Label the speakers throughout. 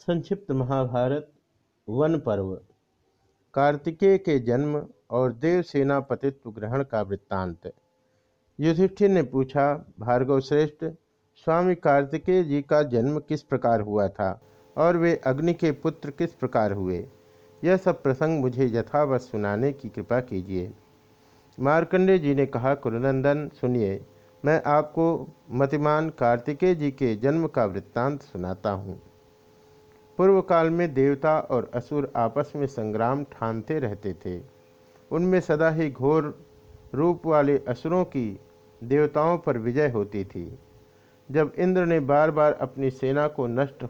Speaker 1: संक्षिप्त महाभारत, वन पर्व। कार्तिकेय के जन्म और देव सेनापतित्व ग्रहण का वृत्तांत। युधिष्ठिर ने पूछा भार्गव श्रेष्ठ स्वामी कार्तिकेय जी का जन्म किस प्रकार हुआ था और वे अग्नि के पुत्र किस प्रकार हुए? यह सब प्रसंग मुझे यथावत सुनाने की कृपा कीजिए। मार्कंडे जी ने कहा, कुरुनंदन, सुनिए, मैं आपको मतिमान कार्तिकेय जी के जन्म का वृत्तांत सुनाता हूँ। पूर्व काल में देवता और असुर आपस में संग्राम ठानते रहते थे। उनमें सदा ही घोर रूप वाले असुरों की देवताओं पर विजय होती थी। जब इंद्र ने बार बार अपनी सेना को नष्ट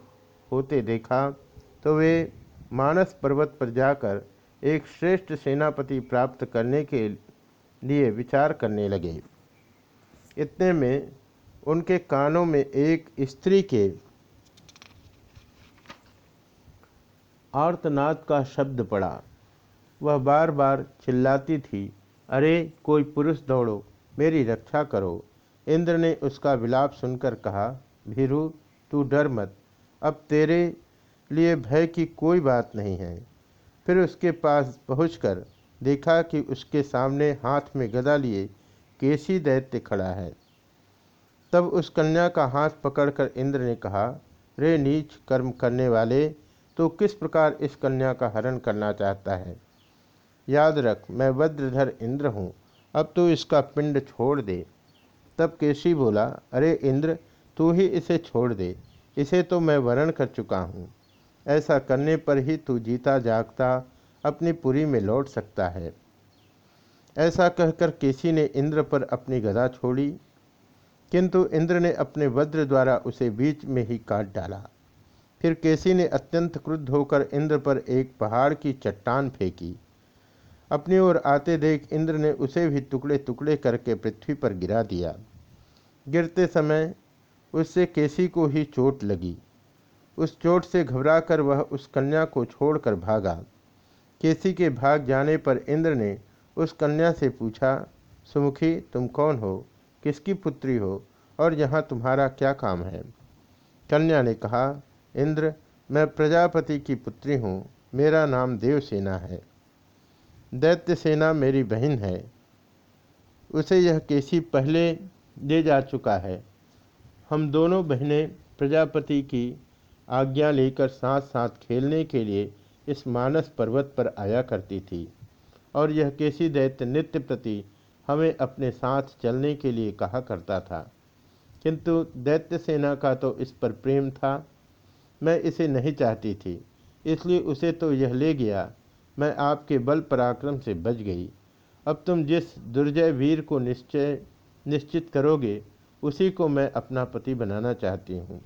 Speaker 1: होते देखा तो वे मानस पर्वत पर जाकर एक श्रेष्ठ सेनापति प्राप्त करने के लिए विचार करने लगे। इतने में उनके कानों में एक स्त्री के आर्तनाद का शब्द पड़ा। वह बार बार चिल्लाती थी, अरे, कोई पुरुष दौड़ो, मेरी रक्षा करो। इंद्र ने उसका विलाप सुनकर कहा, भीरु, तू डर मत, अब तेरे लिए भय की कोई बात नहीं है। फिर उसके पास पहुंचकर देखा कि उसके सामने हाथ में गदा लिए केसी दैत्य खड़ा है। तब उस कन्या का हाथ पकड़कर इंद्र ने कहा, रे नीच कर्म करने वाले तो किस प्रकार इस कन्या का हरण करना चाहता है? याद रख, मैं वज्रधर इंद्र हूँ, अब तू इसका पिंड छोड़ दे। तब केशी बोला, अरे इंद्र, तू ही इसे छोड़ दे, इसे तो मैं वरण कर चुका हूँ। ऐसा करने पर ही तू जीता जागता, अपनी पुरी में लौट सकता है। ऐसा कहकर केसी ने इंद्र पर अपनी गदा छोड़ी, किंतु इंद्र ने अपने वज्र द्वारा उसे बीच में ही काट डाला। फिर केसी ने अत्यंत क्रुद्ध होकर इंद्र पर एक पहाड़ की चट्टान फेंकी। अपनी ओर आते देख इंद्र ने उसे भी टुकड़े टुकड़े करके पृथ्वी पर गिरा दिया। गिरते समय उससे केसी को ही चोट लगी। उस चोट से घबराकर वह उस कन्या को छोड़कर भागा। केसी के भाग जाने पर इंद्र ने उस कन्या से पूछा, सुमुखी, तुम कौन हो? किसकी पुत्री हो? और यहाँ तुम्हारा क्या काम है? कन्या ने कहा इंद्र, मैं प्रजापति की पुत्री हूँ, मेरा नाम देवसेना है। दैत्य सेना मेरी बहन है। उसे यह केसी पहले दे जा चुका है। हम दोनों बहनें प्रजापति की आज्ञा लेकर साथ साथ खेलने के लिए इस मानस पर्वत पर आया करती थी और यह केसी दैत्य नित्य प्रति हमें अपने साथ चलने के लिए कहा करता था। किंतु दैत्य सेना का तो इस पर प्रेम था मैं इसे नहीं चाहती थी। इसलिए उसे तो यह ले गया। मैं आपके बल पराक्रम से बच गई। अब तुम जिस दुर्जय वीर को निश्चय, निश्चित करोगे, उसी को मैं अपना पति बनाना चाहती हूँ।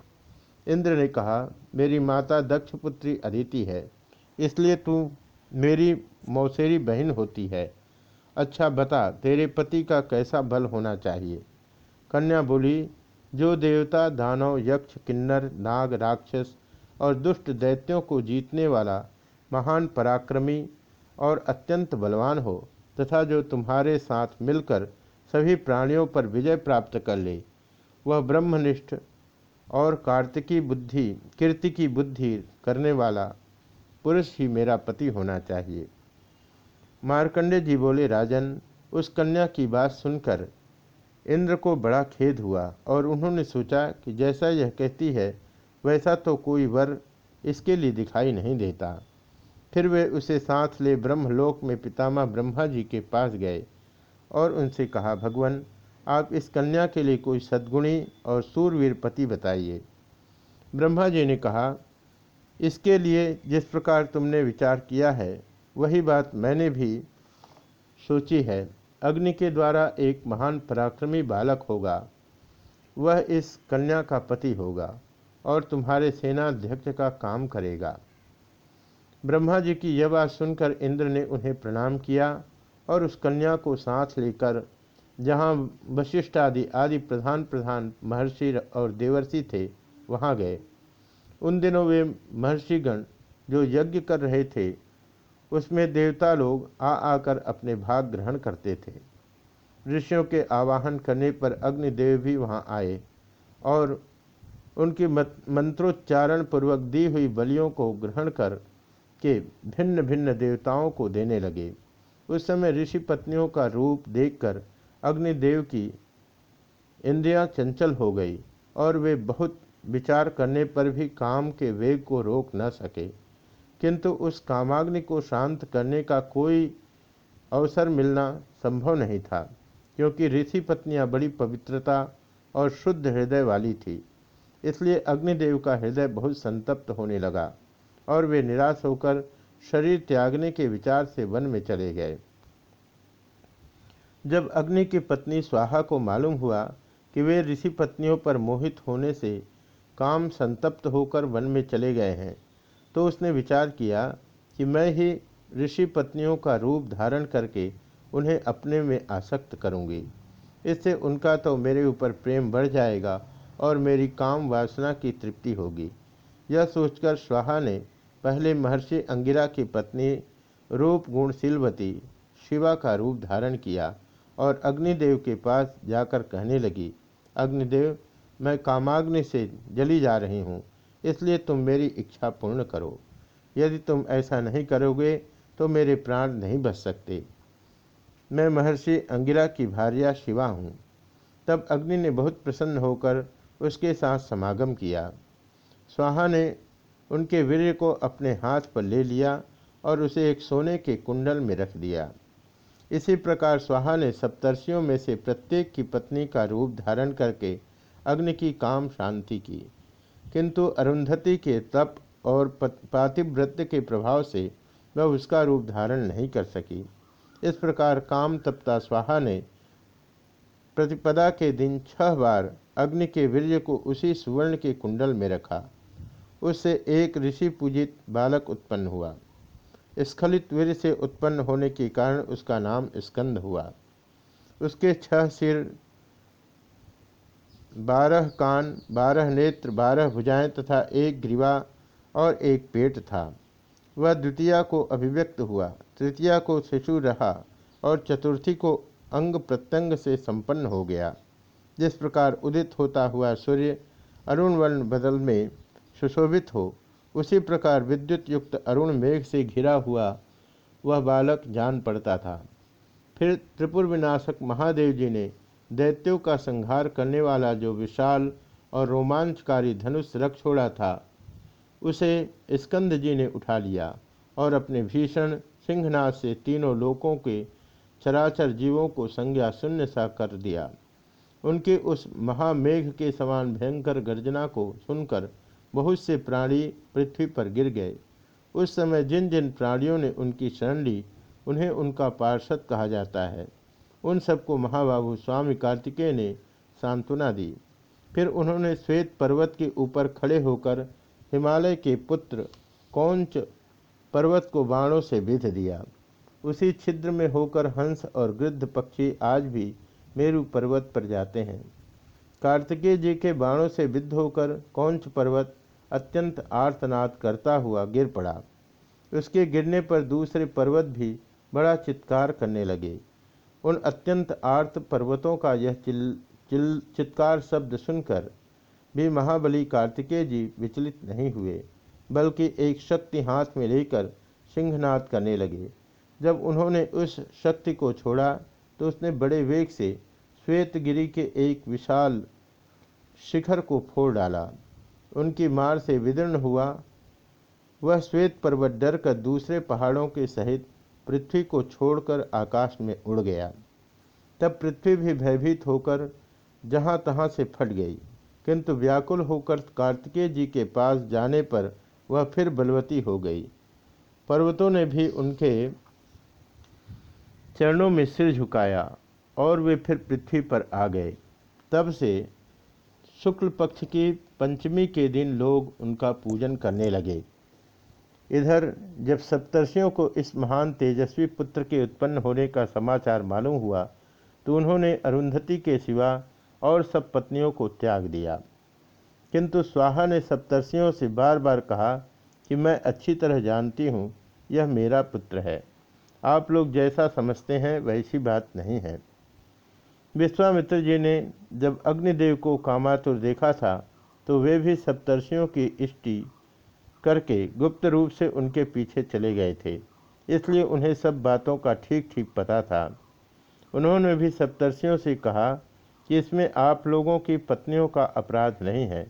Speaker 1: इंद्र ने कहा, मेरी माता दक्ष पुत्री अदिति है। इसलिए तू मेरी मौसेरी बहन होती है। अच्छा बता, तेरे पति का कैसा बल होना चाहिए? कन्या बोली, जो देवता दानव, यक्ष, किन्नर, नाग, राक्षस और दुष्ट दैत्यों को जीतने वाला महान पराक्रमी और अत्यंत बलवान हो, तथा जो तुम्हारे साथ मिलकर सभी प्राणियों पर विजय प्राप्त कर ले, वह ब्रह्मनिष्ठ और कार्तिकी बुद्धि कीर्ति की बुद्धि करने वाला पुरुष ही मेरा पति होना चाहिए। मार्कंडे जी बोले, राजन, उस कन्या की बात सुनकर इंद्र को बड़ा खेद हुआ और उन्होंने सोचा कि जैसा यह कहती है वैसा तो कोई वर इसके लिए दिखाई नहीं देता। फिर वे उसे साथ ले ब्रह्मलोक में पितामह ब्रह्मा जी के पास गए और उनसे कहा, भगवान, आप इस कन्या के लिए कोई सद्गुणी और सूरवीर पति बताइए। ब्रह्मा जी ने कहा, इसके लिए जिस प्रकार तुमने विचार किया है, वही बात मैंने भी सोची है। अग्नि के द्वारा एक महान पराक्रमी बालक होगा। वह इस कन्या का पति होगा। और तुम्हारे सेनाध्यक्ष का काम करेगा। ब्रह्मा जी की यह बात सुनकर इंद्र ने उन्हें प्रणाम किया और उस कन्या को साथ लेकर, जहाँ वशिष्ठ आदि आदि प्रधान प्रधान महर्षि और देवर्षि थे, वहाँ गए। उन दिनों वे महर्षिगण जो यज्ञ कर रहे थे, उसमें देवता लोग आ आकर अपने भाग ग्रहण करते थे। ऋषियों के आवाहन करने पर अग्निदेव भी वहाँ आए और उनकी मंत्रोच्चारण पूर्वक दी हुई बलियों को ग्रहण कर के भिन्न भिन्न देवताओं को देने लगे। उस समय ऋषि पत्नियों का रूप देखकर अग्निदेव की इंद्रियाँ चंचल हो गई और वे बहुत विचार करने पर भी काम के वेग को रोक न सके। किंतु उस कामाग्नि को शांत करने का कोई अवसर मिलना संभव नहीं था, क्योंकि ऋषि पत्नियाँ बड़ी पवित्रता और शुद्ध हृदय वाली थी। इसलिए अग्निदेव का हृदय बहुत संतप्त होने लगा और वे निराश होकर शरीर त्यागने के विचार से वन में चले गए। जब अग्नि की पत्नी स्वाहा को मालूम हुआ कि वे ऋषि पत्नियों पर मोहित होने से काम संतप्त होकर वन में चले गए हैं तो उसने विचार किया कि मैं ही ऋषि पत्नियों का रूप धारण करके उन्हें अपने में आसक्त करूँगी। इससे उनका तो मेरे ऊपर प्रेम बढ़ जाएगा और मेरी काम वासना की तृप्ति होगी। यह सोचकर स्वाहा ने पहले महर्षि अंगिरा की पत्नी रूप गुणशीलवती शिवा का रूप धारण किया और अग्निदेव के पास जाकर कहने लगी, अग्निदेव, मैं कामाग्नि से जली जा रही हूँ, इसलिए तुम मेरी इच्छा पूर्ण करो। यदि तुम ऐसा नहीं करोगे तो मेरे प्राण नहीं बच सकते। मैं महर्षि अंगिरा की भार्या शिवा हूँ। तब अग्नि ने बहुत प्रसन्न होकर उसके साथ समागम किया। स्वाहा ने उनके वीर्य को अपने हाथ पर ले लिया और उसे एक सोने के कुंडल में रख दिया। इसी प्रकार स्वाहा ने सप्तर्षियों में से प्रत्येक की पत्नी का रूप धारण करके अग्नि की काम शांति की। किंतु अरुंधति के तप और पातिव्रत्य के प्रभाव से वह उसका रूप धारण नहीं कर सकी। इस प्रकार काम तप्ता स्वाहा ने प्रतिपदा के दिन छह बार अग्नि के वीर्य को उसी सुवर्ण के कुंडल में रखा। उससे एक ऋषि पूजित बालक उत्पन्न हुआ। स्खलित वीर से उत्पन्न होने के कारण उसका नाम स्कंद हुआ। उसके छह सिर, बारह कान, बारह नेत्र, बारह भुजाएँ तथा एक ग्रीवा और एक पेट था। वह द्वितीया को अभिव्यक्त हुआ। तृतीया को शिशु रहा और चतुर्थी को अंग प्रत्यंग से संपन्न हो गया। जिस प्रकार उदित होता हुआ सूर्य अरुण वर्ण बदल में सुशोभित हो, उसी प्रकार विद्युत युक्त अरुण मेघ से घिरा हुआ वह बालक जान पड़ता था। फिर त्रिपुर विनाशक महादेव जी ने दैत्यों का संहार करने वाला जो विशाल और रोमांचकारी धनुष रख छोड़ा था, उसे स्कंद जी ने उठा लिया और अपने भीषण सिंहनाथ से तीनों लोकों के चराचर जीवों को संज्ञा शून्य सा कर दिया। उनके उस महामेघ के समान भयंकर गर्जना को सुनकर बहुत से प्राणी पृथ्वी पर गिर गए। उस समय जिन जिन प्राणियों ने उनकी शरण ली, उन्हें उनका पार्षद कहा जाता है। उन सबको महाबाबू स्वामी कार्तिकेय ने सांत्वना दी। फिर उन्होंने श्वेत पर्वत के ऊपर खड़े होकर हिमालय के पुत्र कौंच पर्वत को बाणों से विध दिया। उसी छिद्र में होकर हंस और गृद्ध पक्षी आज भी मेरु पर्वत पर जाते हैं। कार्तिकेय जी के बाणों से विद्ध होकर कौंच पर्वत अत्यंत आर्तनाद करता हुआ गिर पड़ा। उसके गिरने पर दूसरे पर्वत भी बड़ा चित्कार करने लगे। उन अत्यंत आर्त पर्वतों का यह चिल चिल, चित्कार शब्द सुनकर भी महाबली कार्तिकेय जी विचलित नहीं हुए, बल्कि एक शक्ति हाथ में लेकर सिंहनाद करने लगे। जब उन्होंने उस शक्ति को छोड़ा तो उसने बड़े वेग से श्वेतगिरी के एक विशाल शिखर को फोड़ डाला। उनकी मार से विदीर्ण हुआ। वह श्वेत पर्वत डर कर दूसरे पहाड़ों के सहित पृथ्वी को छोड़कर आकाश में उड़ गया। तब पृथ्वी भी भयभीत होकर जहाँ तहाँ से फट गई। किंतु व्याकुल होकर कार्तिकेय जी के पास जाने पर वह फिर बलवती हो गई। पर्वतों ने भी उनके चरणों में सिर झुकाया और वे फिर पृथ्वी पर आ गए। तब से शुक्ल पक्ष की पंचमी के दिन लोग उनका पूजन करने लगे। इधर जब सप्तर्षियों को इस महान तेजस्वी पुत्र के उत्पन्न होने का समाचार मालूम हुआ तो उन्होंने अरुंधति के सिवा और सब पत्नियों को त्याग दिया। किंतु स्वाहा ने सप्तर्षियों से बार बार कहा कि मैं अच्छी तरह जानती हूँ, यह मेरा पुत्र है। आप लोग जैसा समझते हैं, वैसी बात नहीं है। विश्वामित्र जी ने जब अग्निदेव को कामातुर देखा था तो वे भी सप्तर्षियों की इष्टि करके गुप्त रूप से उनके पीछे चले गए थे। इसलिए उन्हें सब बातों का ठीक ठीक पता था। उन्होंने भी सप्तर्षियों से कहा कि इसमें आप लोगों की पत्नियों का अपराध नहीं है,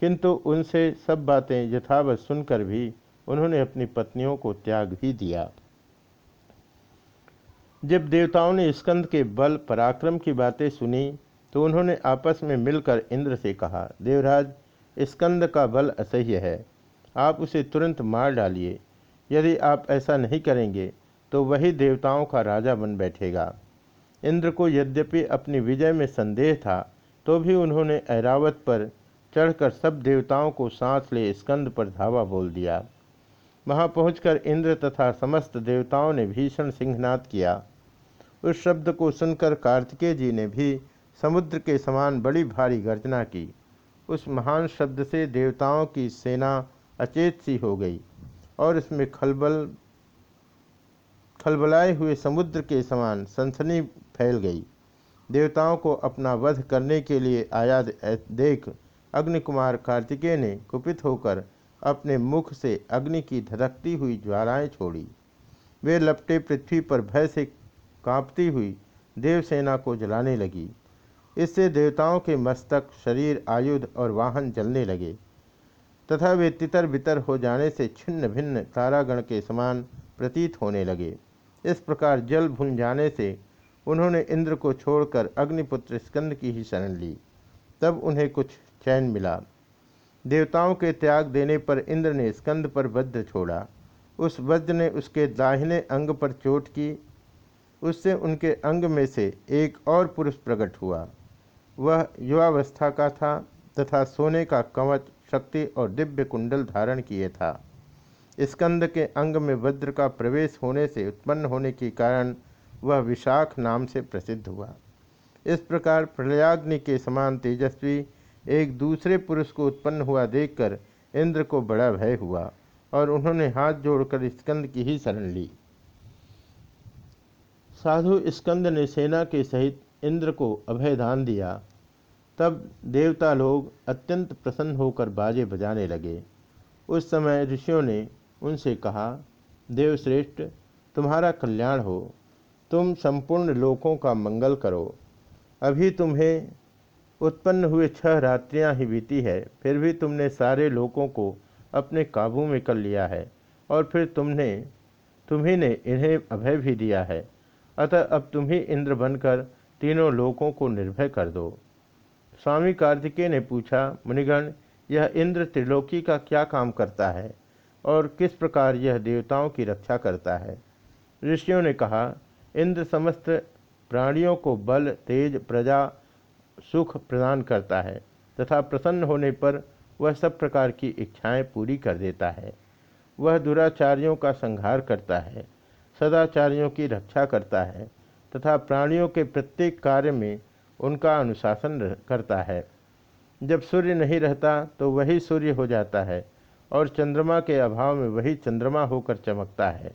Speaker 1: किंतु उनसे सब बातें यथावत सुनकर भी उन्होंने अपनी पत्नियों को त्याग भी दिया। जब देवताओं ने स्कंद के बल पराक्रम की बातें सुनी तो उन्होंने आपस में मिलकर इंद्र से कहा, देवराज, स्कंद का बल असह्य है। आप उसे तुरंत मार डालिए। यदि आप ऐसा नहीं करेंगे तो वही देवताओं का राजा बन बैठेगा। इंद्र को यद्यपि अपनी विजय में संदेह था तो भी उन्होंने ऐरावत पर चढ़कर सब देवताओं को सांस ले स्कंद पर धावा बोल दिया। वहाँ पहुंचकर इंद्र तथा समस्त देवताओं ने भीषण सिंहनाद किया। उस शब्द को सुनकर कार्तिकेय जी ने भी समुद्र के समान बड़ी भारी गर्जना की। उस महान शब्द से देवताओं की सेना अचेत सी हो गई और इसमें खलबल, खलबलाए हुए समुद्र के समान सनसनी फैल गई। देवताओं को अपना वध करने के लिए आया देख अग्निकुमार कार्तिकेय ने कुपित होकर अपने मुख से अग्नि की धधकती हुई ज्वालाएँ छोड़ी। वे लपटे पृथ्वी पर भय से कांपती हुई देवसेना को जलाने लगी। इससे देवताओं के मस्तक, शरीर, आयुध और वाहन जलने लगे। तथा वे तितर बितर हो जाने से छिन्न भिन्न तारागण के समान प्रतीत होने लगे। इस प्रकार जल भुन जाने से उन्होंने इंद्र को छोड़कर अग्निपुत्र स्कंद की ही शरण ली। तब उन्हें कुछ चैन मिला। देवताओं के त्याग देने पर इंद्र ने स्कंद पर वज्र छोड़ा। उस वज्र ने उसके दाहिने अंग पर चोट की उससे उनके अंग में से एक और पुरुष प्रकट हुआ। वह युवावस्था का था तथा सोने का कवच, शक्ति और दिव्य कुंडल धारण किए था। स्कंद के अंग में वज्र का प्रवेश होने से उत्पन्न होने के कारण वह विशाख नाम से प्रसिद्ध हुआ। इस प्रकार प्रलयाग्नि के समान तेजस्वी एक दूसरे पुरुष को उत्पन्न हुआ देखकर इंद्र को बड़ा भय हुआ और उन्होंने हाथ जोड़कर स्कंद की ही शरण ली। साधु स्कंद ने सेना के सहित इंद्र को अभयदान दिया। तब देवता लोग अत्यंत प्रसन्न होकर बाजे बजाने लगे। उस समय ऋषियों ने उनसे कहा, देवश्रेष्ठ, तुम्हारा कल्याण हो। तुम संपूर्ण लोकों का मंगल करो। अभी तुम्हें उत्पन्न हुए छह रात्रियाँ ही बीती है, फिर भी तुमने सारे लोगों को अपने काबू में कर लिया है, और फिर तुमने, तुम्ही ने इन्हें अभय भी दिया है। अतः अब तुम ही इंद्र बनकर तीनों लोगों को निर्भय कर दो। स्वामी कार्तिकेय ने पूछा, मुनिगण, यह इंद्र त्रिलोकी का क्या काम करता है और किस प्रकार यह देवताओं की रक्षा करता है? ऋषियों ने कहा, इंद्र समस्त प्राणियों को बल, तेज, प्रजा, सुख प्रदान करता है तथा प्रसन्न होने पर वह सब प्रकार की इच्छाएँ पूरी कर देता है। वह दुराचार्यों का संहार करता है। सदाचार्यों की रक्षा करता है तथा प्राणियों के प्रत्येक कार्य में उनका अनुशासन करता है। जब सूर्य नहीं रहता तो वही सूर्य हो जाता है और चंद्रमा के अभाव में वही चंद्रमा होकर चमकता है।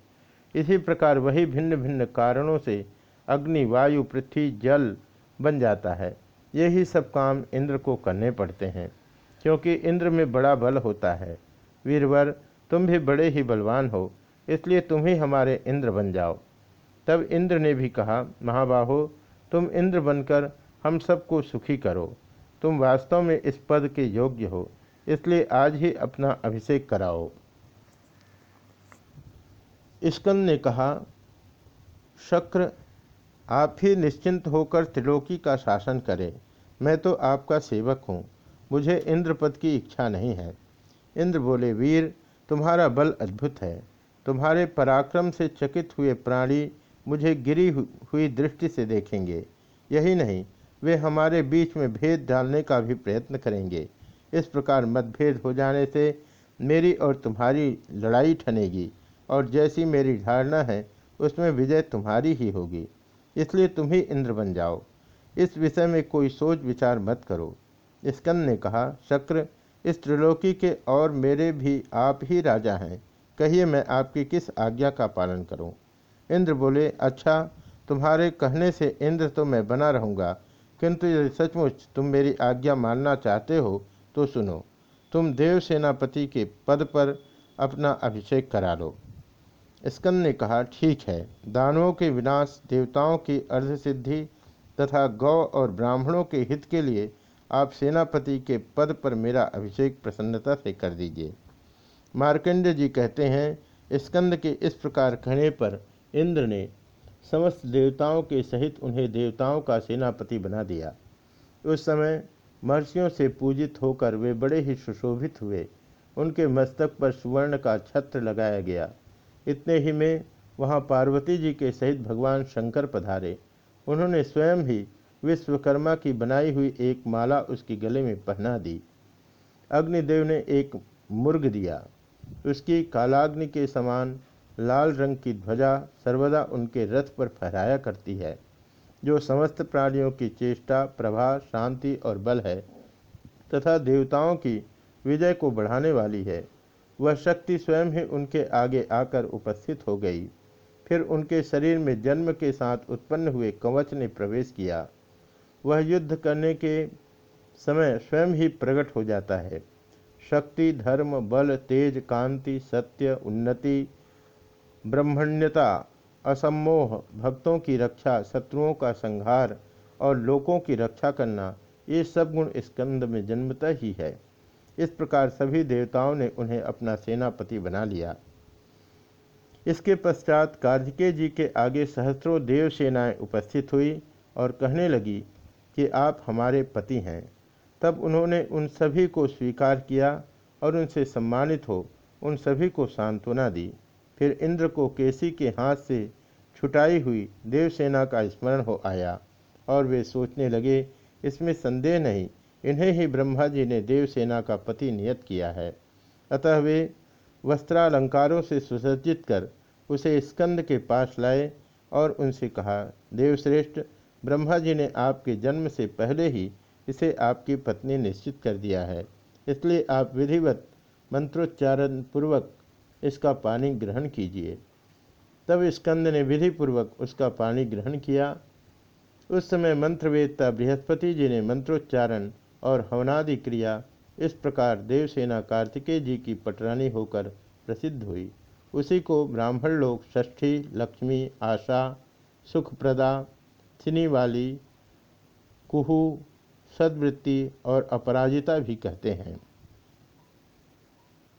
Speaker 1: इसी प्रकार वही भिन्न भिन्न कारणों से अग्नि, वायु, पृथ्वी, जल बन जाता है। यही सब काम इंद्र को करने पड़ते हैं, क्योंकि इंद्र में बड़ा बल होता है। वीरवर, तुम भी बड़े ही बलवान हो। इसलिए तुम ही हमारे इंद्र बन जाओ। तब इंद्र ने भी कहा, महाबाहो, तुम इंद्र बनकर हम सबको सुखी करो। तुम वास्तव में इस पद के योग्य हो, इसलिए आज ही अपना अभिषेक कराओ। स्कंद ने कहा, शक्र, आप ही निश्चिंत होकर त्रिलोकी का शासन करें। मैं तो आपका सेवक हूँ, मुझे इंद्र पद की इच्छा नहीं है। इंद्र बोले, वीर, तुम्हारा बल अद्भुत है। तुम्हारे पराक्रम से चकित हुए प्राणी मुझे गिरी हुई दृष्टि से देखेंगे। यही नहीं, वे हमारे बीच में भेद डालने का भी प्रयत्न करेंगे। इस प्रकार मतभेद हो जाने से मेरी और तुम्हारी लड़ाई ठनेगी, और जैसी मेरी धारणा है, उसमें विजय तुम्हारी ही होगी। इसलिए तुम ही इंद्र बन जाओ। इस विषय में कोई सोच विचार मत करो। स्कंद ने कहा, शक्र, इस त्रिलोकी के और मेरे भी आप ही राजा हैं। कहिए मैं आपकी किस आज्ञा का पालन करूँ? इंद्र बोले अच्छा तुम्हारे कहने से इंद्र तो मैं बना रहूँगा, किंतु यदि सचमुच तुम मेरी आज्ञा मानना चाहते हो तो सुनो, तुम देव सेनापति के पद पर अपना अभिषेक करा लो स्कंद ने कहा, ठीक है, दानवों के विनाश, देवताओं की अर्धसिद्धि तथा गौ और ब्राह्मणों के हित के लिए आप सेनापति के पद पर मेरा अभिषेक प्रसन्नता से कर दीजिए मार्कंड जी कहते हैं, स्कंद के इस प्रकार कहने पर इंद्र ने समस्त देवताओं के सहित उन्हें देवताओं का सेनापति बना दिया। उस समय महर्षियों से पूजित होकर वे बड़े ही सुशोभित हुए। उनके मस्तक पर सुवर्ण का छत्र लगाया गया। इतने ही में वहाँ पार्वती जी के सहित भगवान शंकर पधारे। उन्होंने स्वयं ही विश्वकर्मा की बनाई हुई एक माला उसकी गले में पहना दी। अग्निदेव ने एक मुर्ग दिया। उसकी कालाग्नि के समान लाल रंग की ध्वजा सर्वदा उनके रथ पर फहराया करती है, जो समस्त प्राणियों की चेष्टा, प्रभा, शांति और बल है, तथा देवताओं की विजय को बढ़ाने वाली है। वह शक्ति स्वयं ही उनके आगे आकर उपस्थित हो गई। फिर उनके शरीर में जन्म के साथ उत्पन्न हुए कवच ने प्रवेश किया। वह युद्ध करने के समय स्वयं ही प्रकट हो जाता है। शक्ति, धर्म, बल, तेज, कांति, सत्य, उन्नति, ब्रह्मण्यता असमोह भक्तों की रक्षा, शत्रुओं का संहार और लोकों की रक्षा करना, ये सब गुण स्कंद में जन्मता ही है। इस प्रकार सभी देवताओं ने उन्हें अपना सेनापति बना लिया। इसके पश्चात कार्तिकेय जी के आगे सहस्त्रों देव सेनाएँ उपस्थित हुई और कहने लगी कि आप हमारे पति हैं। तब उन्होंने उन सभी को स्वीकार किया और उनसे सम्मानित हो, उन सभी को सांत्वना दी। फिर इंद्र को केसी के हाथ से छुटाई हुई देवसेना का स्मरण हो आया और वे सोचने लगे, इसमें संदेह नहीं, इन्हें ही ब्रह्मा जी ने देवसेना का पति नियत किया है। अतः वे वस्त्रालंकारों से सुसज्जित कर उसे स्कंद के पास लाए और उनसे कहा, देवश्रेष्ठ, ब्रह्मा जी ने आपके जन्म से पहले ही इसे आपकी पत्नी निश्चित कर दिया है। इसलिए आप विधिवत मंत्रोच्चारण पूर्वक इसका पानी ग्रहण कीजिए। तब स्कंद ने विधिपूर्वक उसका पानी ग्रहण किया। उस समय मंत्रवेदता बृहस्पति जी ने मंत्रोच्चारण और हवनादि क्रिया, इस प्रकार देवसेना कार्तिकेय जी की पटरानी होकर प्रसिद्ध हुई। उसी को ब्राह्मण लोग षष्ठी, लक्ष्मी, आशा, सुखप्रदा थिनी वाली कुहू सदवृत्ति और अपराजिता भी कहते हैं।